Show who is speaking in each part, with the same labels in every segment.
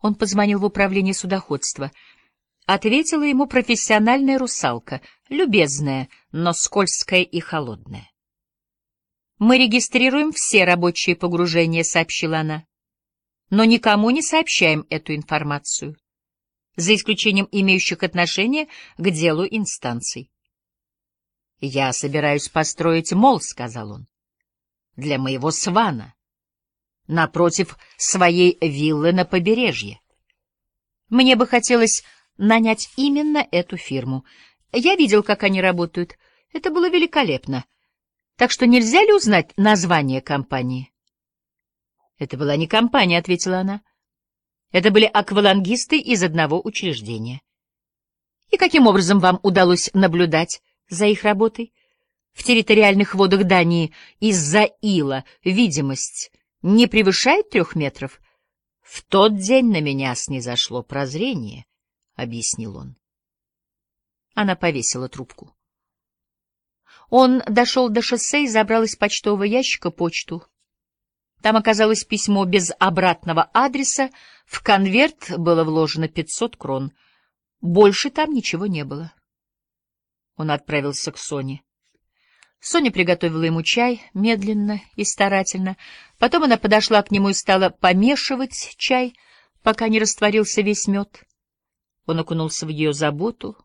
Speaker 1: Он позвонил в управление судоходства. Ответила ему профессиональная русалка, любезная, но скользкая и холодная. «Мы регистрируем все рабочие погружения», — сообщила она. «Но никому не сообщаем эту информацию, за исключением имеющих отношение к делу инстанций». «Я собираюсь построить мол», — сказал он, — «для моего свана, напротив своей виллы на побережье. Мне бы хотелось нанять именно эту фирму. Я видел, как они работают. Это было великолепно. Так что нельзя ли узнать название компании? Это была не компания, — ответила она. Это были аквалангисты из одного учреждения. И каким образом вам удалось наблюдать за их работой? В территориальных водах Дании из-за ила видимость не превышает трех метров? В тот день на меня снизошло прозрение, — объяснил он. Она повесила трубку. Он дошел до шоссе и забрал из почтового ящика почту. Там оказалось письмо без обратного адреса, в конверт было вложено пятьсот крон. Больше там ничего не было. Он отправился к Соне. Соня приготовила ему чай медленно и старательно. Потом она подошла к нему и стала помешивать чай, пока не растворился весь мед. Он окунулся в ее заботу,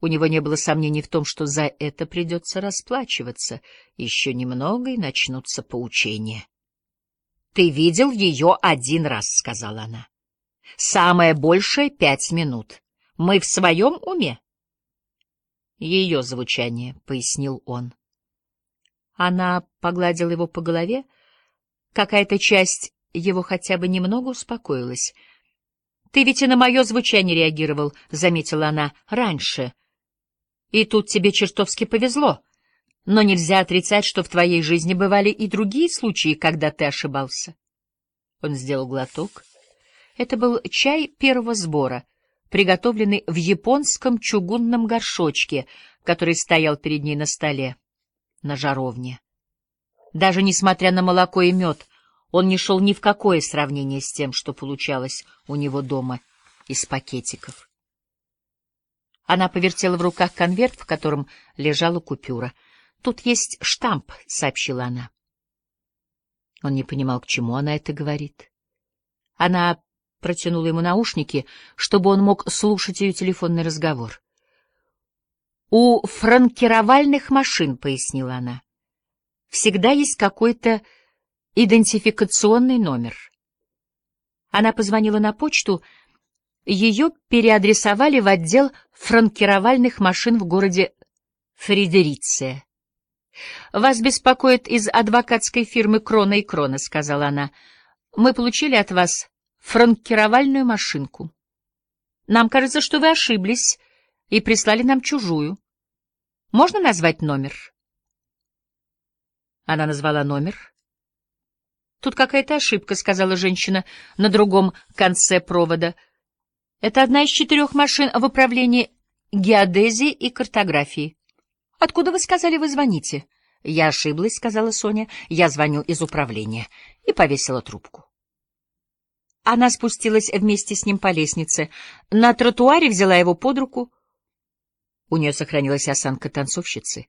Speaker 1: у него не было сомнений в том, что за это придется расплачиваться. Еще немного, и начнутся поучения. — Ты видел ее один раз, — сказала она. — Самое большее — пять минут. Мы в своем уме? — Ее звучание, — пояснил он. Она погладила его по голове. Какая-то часть его хотя бы немного успокоилась. — Ты ведь и на мое звучание реагировал, — заметила она, — раньше. И тут тебе чертовски повезло. Но нельзя отрицать, что в твоей жизни бывали и другие случаи, когда ты ошибался. Он сделал глоток. Это был чай первого сбора, приготовленный в японском чугунном горшочке, который стоял перед ней на столе, на жаровне. Даже несмотря на молоко и мед, он не шел ни в какое сравнение с тем, что получалось у него дома из пакетиков. Она повертела в руках конверт, в котором лежала купюра. «Тут есть штамп», — сообщила она. Он не понимал, к чему она это говорит. Она протянула ему наушники, чтобы он мог слушать ее телефонный разговор. «У франкировальных машин», — пояснила она, — «всегда есть какой-то идентификационный номер». Она позвонила на почту — ее переадресовали в отдел франкировальных машин в городе Фредериция. «Вас беспокоит из адвокатской фирмы «Крона и Крона», — сказала она. «Мы получили от вас франкировальную машинку. Нам кажется, что вы ошиблись и прислали нам чужую. Можно назвать номер?» Она назвала номер. «Тут какая-то ошибка», — сказала женщина на другом конце провода — это одна из четырех машин в управлении геодезии и картографии. Откуда вы сказали, вы звоните? Я ошиблась, сказала Соня. Я звоню из управления. И повесила трубку. Она спустилась вместе с ним по лестнице. На тротуаре взяла его под руку. У нее сохранилась осанка танцовщицы.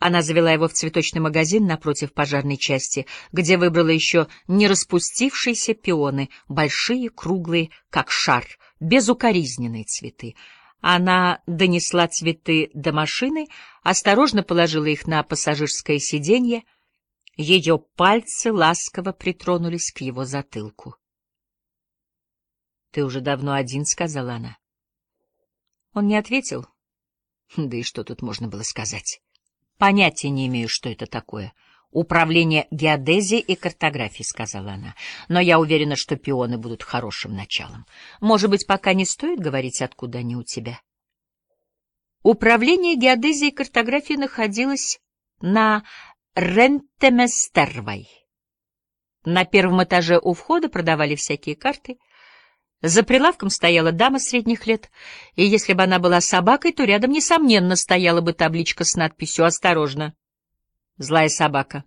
Speaker 1: Она завела его в цветочный магазин напротив пожарной части, где выбрала еще не распустившиеся пионы, большие, круглые, как шар, безукоризненные цветы. Она донесла цветы до машины, осторожно положила их на пассажирское сиденье. Ее пальцы ласково притронулись к его затылку. — Ты уже давно один, — сказала она. Он не ответил. Да и что тут можно было сказать? Понятия не имею, что это такое. — Управление геодезии и картографии, — сказала она. Но я уверена, что пионы будут хорошим началом. Может быть, пока не стоит говорить, откуда они у тебя? Управление геодезии и картографии находилось на Рентеместервай. На первом этаже у входа продавали всякие карты. За прилавком стояла дама средних лет, и если бы она была собакой, то рядом, несомненно, стояла бы табличка с надписью «Осторожно! Злая собака.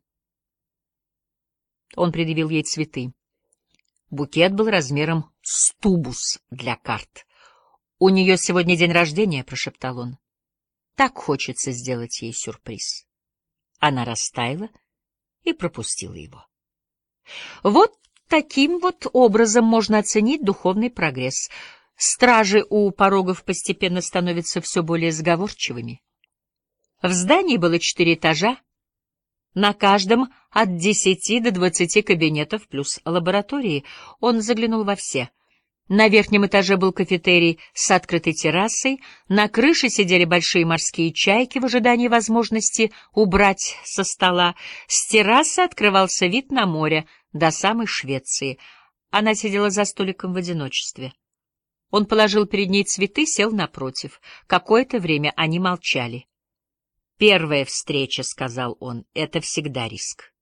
Speaker 1: Он предъявил ей цветы. Букет был размером с тубус для карт. «У нее сегодня день рождения», — прошептал он. «Так хочется сделать ей сюрприз». Она растаяла и пропустила его. Вот таким вот образом можно оценить духовный прогресс. Стражи у порогов постепенно становятся все более сговорчивыми. В здании было четыре этажа, на каждом от десяти до двадцати кабинетов плюс лаборатории. Он заглянул во все. На верхнем этаже был кафетерий с открытой террасой, на крыше сидели большие морские чайки в ожидании возможности убрать со стола. С террасы открывался вид на море до самой Швеции. Она сидела за столиком в одиночестве. Он положил перед ней цветы, сел напротив. Какое-то время они молчали. Первая встреча, — сказал он, — это всегда риск.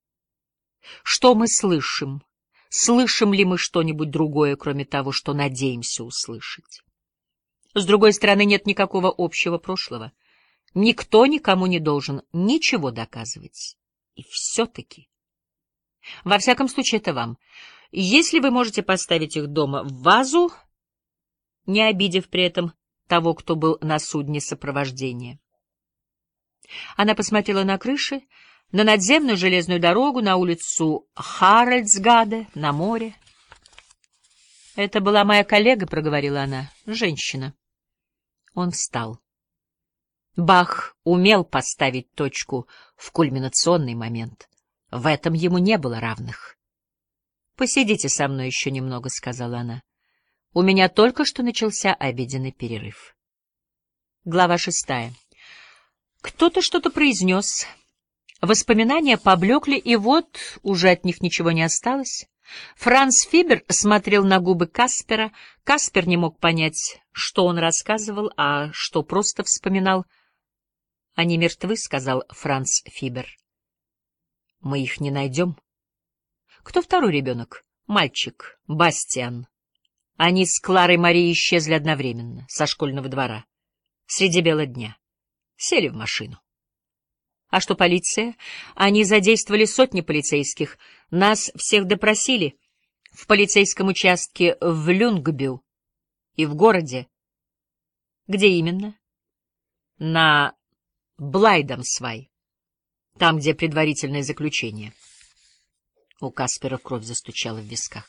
Speaker 1: Что мы слышим? Слышим ли мы что-нибудь другое, кроме того, что надеемся услышать? С другой стороны, нет никакого общего прошлого. Никто никому не должен ничего доказывать. И все-таки... Во всяком случае, это вам. Если вы можете поставить их дома в вазу, не обидев при этом того, кто был на судне сопровождения. Она посмотрела на крыши, на надземную железную дорогу, на улицу Харальдсгаде, на море. «Это была моя коллега», — проговорила она, — «женщина». Он встал. Бах умел поставить точку в кульминационный момент. В этом ему не было равных. «Посидите со мной еще немного», — сказала она. «У меня только что начался обеденный перерыв». Глава шестая. Кто-то что-то произнес. Воспоминания поблекли, и вот уже от них ничего не осталось. Франц Фибер смотрел на губы Каспера. Каспер не мог понять, что он рассказывал, а что просто вспоминал. «Они мертвы», — сказал Франц Фибер. «Мы их не найдем». «Кто второй ребенок?» «Мальчик, Бастиан». Они с Кларой Марией исчезли одновременно, со школьного двора, среди бела дня сели в машину. А что полиция? Они задействовали сотни полицейских. Нас всех допросили. В полицейском участке в Люнгбю и в городе. Где именно? На Блайдамсвай. Там, где предварительное заключение. У Каспера кровь застучала в висках.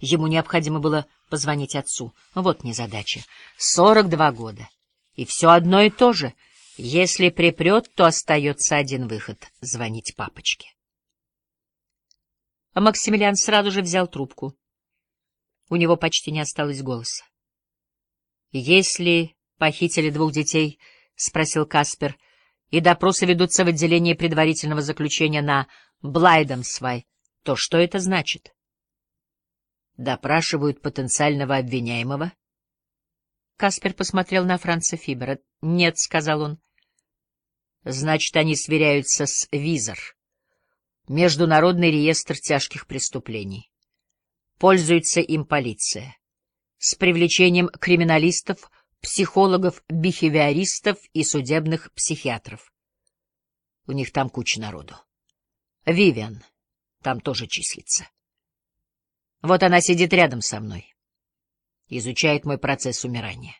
Speaker 1: Ему необходимо было позвонить отцу. Вот незадача. Сорок два года. И все одно и то же — если припрет, то остается один выход — звонить папочке. А Максимилиан сразу же взял трубку. У него почти не осталось голоса. — Если похитили двух детей, — спросил Каспер, — и допросы ведутся в отделении предварительного заключения на Блайденсвай, то что это значит? Допрашивают потенциального обвиняемого? Каспер посмотрел на Франца Фибера. — Нет, — сказал он. Значит, они сверяются с ВИЗОР, Международный реестр тяжких преступлений. Пользуется им полиция. С привлечением криминалистов, психологов, бихевиористов и судебных психиатров. У них там куча народу. Вивиан там тоже числится. Вот она сидит рядом со мной. Изучает мой процесс умирания.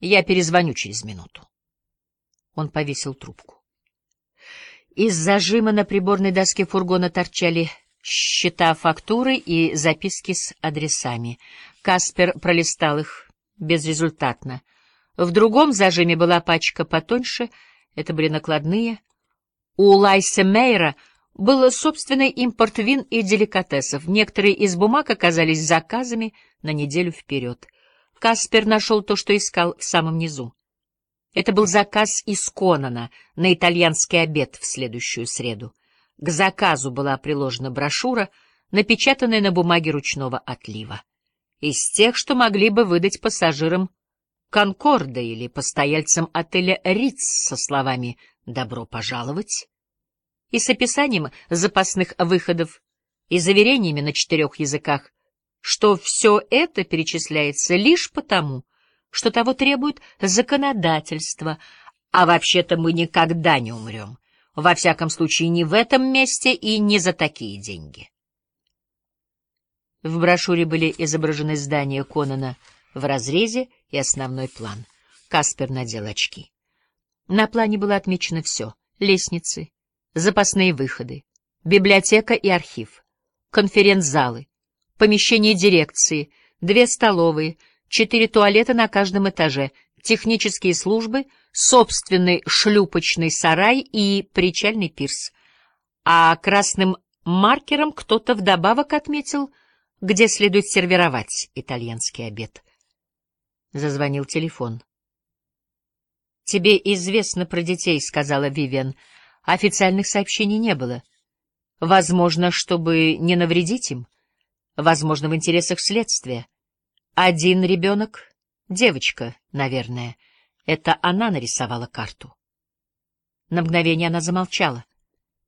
Speaker 1: Я перезвоню через минуту. Он повесил трубку. Из зажима на приборной доске фургона торчали счета фактуры и записки с адресами. Каспер пролистал их безрезультатно. В другом зажиме была пачка потоньше, это были накладные. У Лайса Мейера был собственный импорт вин и деликатесов. Некоторые из бумаг оказались заказами на неделю вперед. Каспер нашел то, что искал в самом низу. Это был заказ из Конана на итальянский обед в следующую среду. К заказу была приложена брошюра, напечатанная на бумаге ручного отлива. Из тех, что могли бы выдать пассажирам Конкорда или постояльцам отеля Риц со словами «добро пожаловать» и с описанием запасных выходов и заверениями на четырех языках, что все это перечисляется лишь потому, что того требует законодательство, а вообще-то мы никогда не умрем. Во всяком случае, не в этом месте и не за такие деньги. В брошюре были изображены здания Конана в разрезе и основной план. Каспер надел очки. На плане было отмечено все — лестницы, запасные выходы, библиотека и архив, конференц-залы, помещение дирекции, две столовые, четыре туалета на каждом этаже, технические службы, собственный шлюпочный сарай и причальный пирс. А красным маркером кто-то вдобавок отметил, где следует сервировать итальянский обед. Зазвонил телефон. «Тебе известно про детей», — сказала Вивиан. «Официальных сообщений не было. Возможно, чтобы не навредить им. Возможно, в интересах следствия. Один ребенок — девочка, наверное. Это она нарисовала карту». На мгновение она замолчала.